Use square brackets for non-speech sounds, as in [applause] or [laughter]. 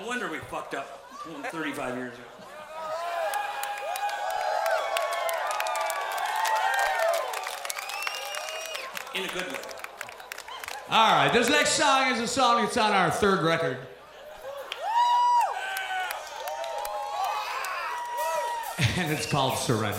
No wonder we fucked up 35 years ago. In a good way. All right, this next song is a song that's on our third record. [laughs] And it's called Surrender.